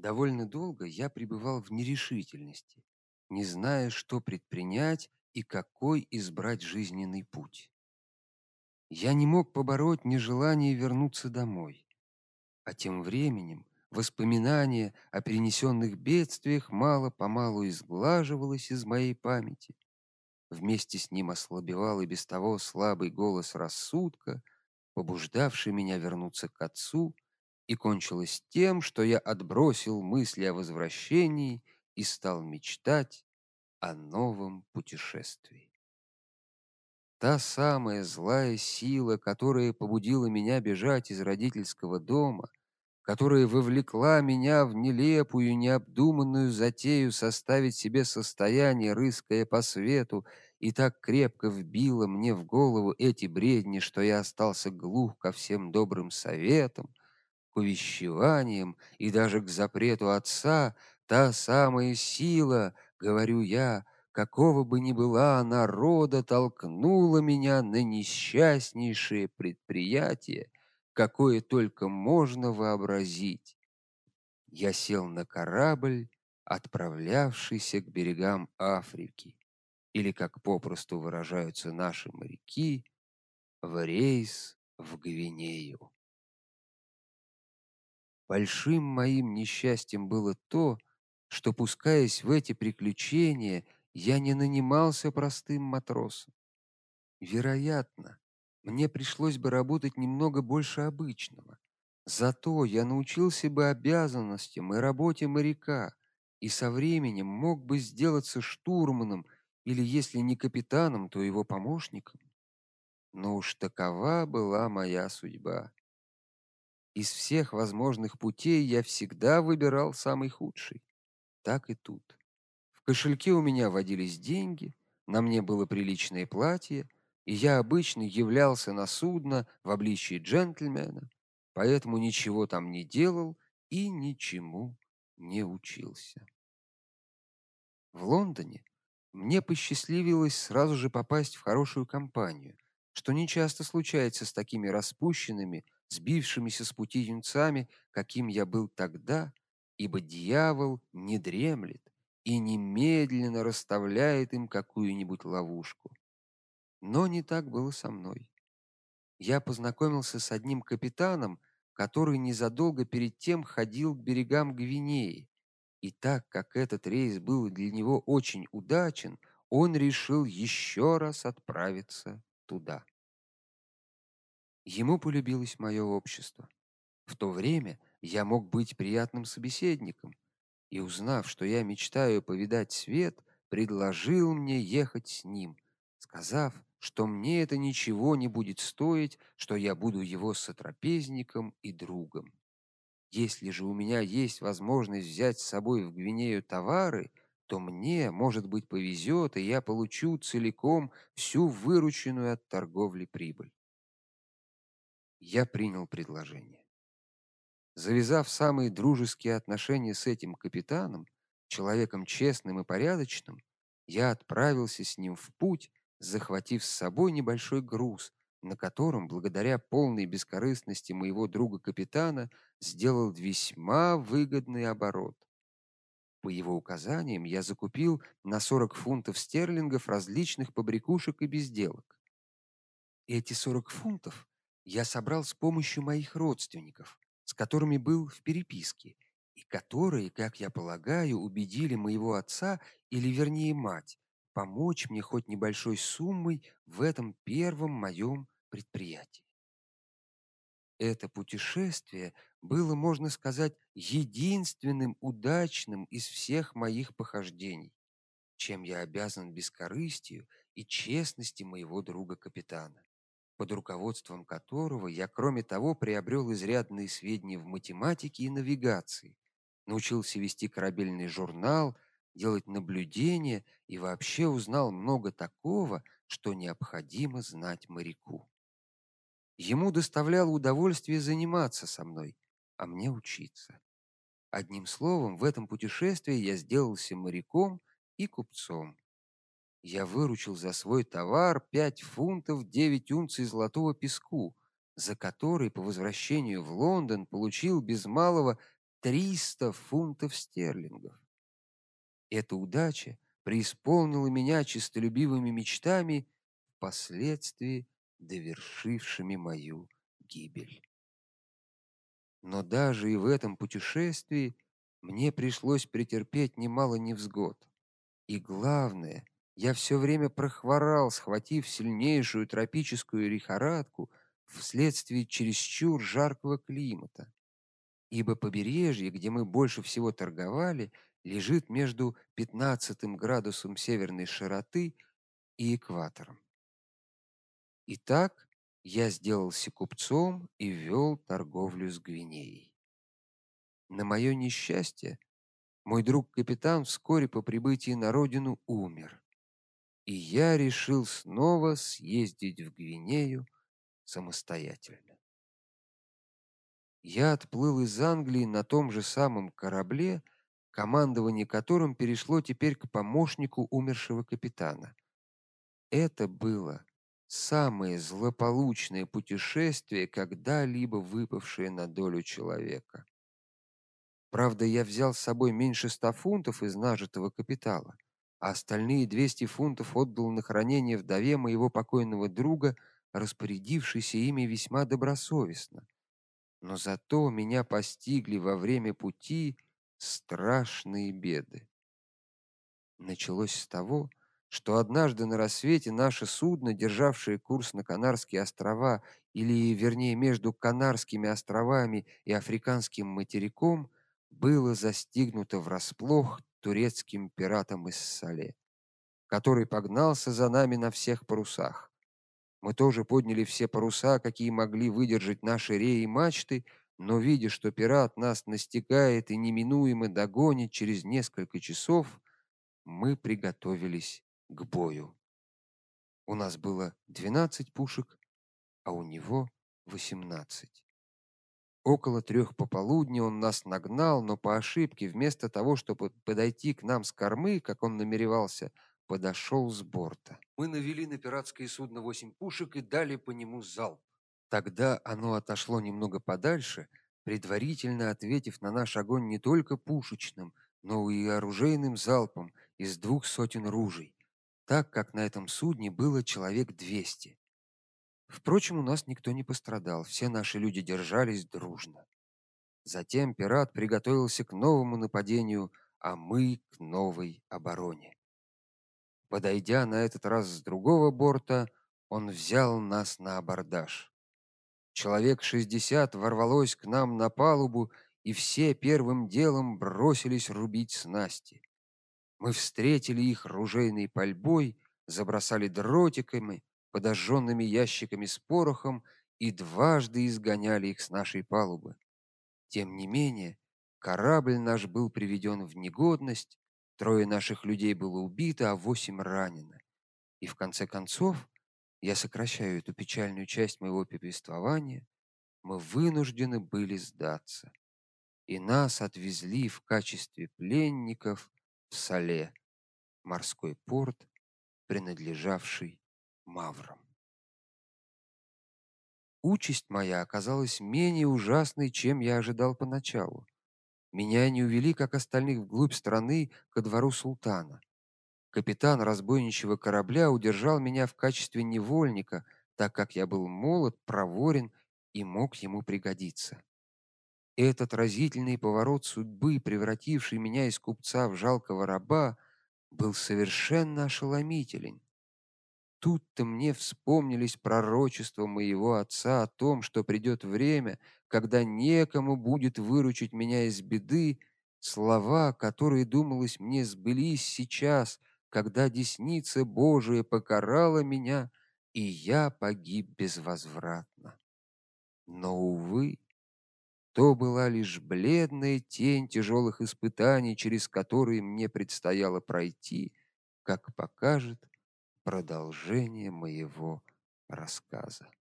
Довольно долго я пребывал в нерешительности, не зная, что предпринять и какой избрать жизненный путь. Я не мог побороть нежелание вернуться домой. А тем временем воспоминание о перенесенных бедствиях мало-помалу изглаживалось из моей памяти. Вместе с ним ослабевал и без того слабый голос рассудка, побуждавший меня вернуться к отцу, и кончилось тем, что я отбросил мысли о возвращении и стал мечтать о новом путешествии. Та самая злая сила, которая побудила меня бежать из родительского дома, которая вовлекла меня в нелепую, необдуманную затею составить себе состояние, рыская по свету, и так крепко вбила мне в голову эти бредни, что я остался глух ко всем добрым советам, увещеваниям и даже к запрету отца, та самая сила, говорю я, какого бы ни была она рода, толкнула меня на несчастнейшее предприятие, какое только можно вообразить. Я сел на корабль, отправлявшийся к берегам Африки, или, как попросту выражаются наши моряки, в рейс в Гвинею. Большим моим несчастьем было то, что пускаясь в эти приключения, я не нанимался простым матросом. Вероятно, мне пришлось бы работать немного больше обычного. Зато я научился бы обязанностям и работе моряка, и со временем мог бы сделаться штурманом или, если не капитаном, то его помощником. Но уж такова была моя судьба. Из всех возможных путей я всегда выбирал самый худший. Так и тут. В кошельке у меня водились деньги, на мне было приличное платье, и я обычно являлся на судно в обличии джентльмена, поэтому ничего там не делал и ничему не учился. В Лондоне мне посчастливилось сразу же попасть в хорошую компанию, что не часто случается с такими распущенными, сбившимися с пути юнцами, каким я был тогда, ибо дьявол не дремлет и немедленно расставляет им какую-нибудь ловушку. Но не так было со мной. Я познакомился с одним капитаном, который незадолго перед тем ходил к берегам Гвинеи. И так как этот рейс был для него очень удачен, он решил еще раз отправиться туда. Ему полюбилось мое общество. В то время я мог быть приятным собеседником, и узнав, что я мечтаю повидать свет, предложил мне ехать с ним, сказав, что мне это ничего не будет стоить, что я буду его сотрапезником и другом. Если же у меня есть возможность взять с собой в Гвинею товары, то мне, может быть, повезет, и я получу целиком всю вырученную от торговли прибыль я принял предложение. Завязав самые дружеские отношения с этим капитаном, человеком честным и порядочным, я отправился с ним в путь, захватив с собой небольшой груз, на котором, благодаря полной бескорыстности моего друга-капитана, сделал весьма выгодный оборот. По его указаниям я закупил на 40 фунтов стерлингов различных побрякушек и безделок. Эти 40 фунтов я собрал с помощью моих родственников, с которыми был в переписке, и которые, как я полагаю, убедили моего отца или вернее мать помочь мне хоть небольшой суммой в этом первом моем предприятии. Это путешествие было, можно сказать, единственным удачным из всех моих похождений, чем я обязан бескорыстию и честности моего друга-капитана под руководством которого я, кроме того, приобрел изрядные сведения в математике и навигации, научился вести корабельный журнал, делать наблюдения и вообще узнал много такого, что необходимо знать моряку. Ему доставляло удовольствие заниматься со мной, а мне учиться. Одним словом, в этом путешествии я сделался моряком и купцом я выручил за свой товар пять фунтов девять унций золотого песку, за который по возвращению в Лондон получил без малого 300 фунтов стерлингов. Эта удача преисполнила меня честолюбивыми мечтами, впоследствии довершившими мою гибель. Но даже и в этом путешествии мне пришлось претерпеть немало невзгод. И главное, я все время прохворал, схватив сильнейшую тропическую лихорадку вследствие чересчур жаркого климата. Ибо побережье, где мы больше всего торговали, лежит между 15 градусом северной широты и экватором. Итак, я сделался купцом и вел торговлю с Гвинеей. На мое несчастье, мой друг-капитан вскоре по прибытии на родину умер. И я решил снова съездить в Гвинею самостоятельно. Я отплыл из Англии на том же самом корабле, командование которым перешло теперь к помощнику умершего капитана. Это было самое злополучное путешествие, когда-либо выпавшее на долю человека. Правда, я взял с собой меньше ста фунтов из нажитого капитала, а остальные 200 фунтов отдал на хранение вдове моего покойного друга, распорядившейся ими весьма добросовестно. Но зато меня постигли во время пути страшные беды. Началось с того, что однажды на рассвете наше судно, державшее курс на Канарские острова, или вернее между Канарскими островами и африканским материком, было застигнуто врасплох турецким пиратом из Сале, который погнался за нами на всех парусах. Мы тоже подняли все паруса, какие могли выдержать наши реи и мачты, но видя, что пират нас настигает и неминуемо догонит через несколько часов, мы приготовились к бою. У нас было 12 пушек, а у него 18. Около трех пополудни он нас нагнал, но по ошибке вместо того, чтобы подойти к нам с кормы, как он намеревался, подошел с борта. Мы навели на пиратское судно восемь пушек и дали по нему залп. Тогда оно отошло немного подальше, предварительно ответив на наш огонь не только пушечным, но и оружейным залпом из двух сотен ружей так как на этом судне было человек двести. Впрочем, у нас никто не пострадал, все наши люди держались дружно. Затем пират приготовился к новому нападению, а мы к новой обороне. Подойдя на этот раз с другого борта, он взял нас на абордаж. Человек шестьдесят ворвалось к нам на палубу, и все первым делом бросились рубить снасти. Мы встретили их ружейной пальбой, забросали дротиками, подожженными ящиками с порохом и дважды изгоняли их с нашей палубы. Тем не менее, корабль наш был приведен в негодность, трое наших людей было убито, а восемь ранено. И в конце концов, я сокращаю эту печальную часть моего повествования, мы вынуждены были сдаться. И нас отвезли в качестве пленников в Сале, морской порт, принадлежавший маврам. Участь моя оказалась менее ужасной, чем я ожидал поначалу. Меня не увели, как остальных, вглубь страны ко двору султана. Капитан разбойничьего корабля удержал меня в качестве невольника, так как я был молод, проворен и мог ему пригодиться. Этот разительный поворот судьбы, превративший меня из купца в жалкого раба, был совершенно ошеломителен. Тут-то мне вспомнились пророчества моего отца о том, что придет время, когда некому будет выручить меня из беды, слова, которые думалось мне сбылись сейчас, когда десница Божия покарала меня, и я погиб безвозвратно. Но увы, то была лишь бледная тень тяжелых испытаний, через которые мне предстояло пройти, как покажет продолжение моего рассказа.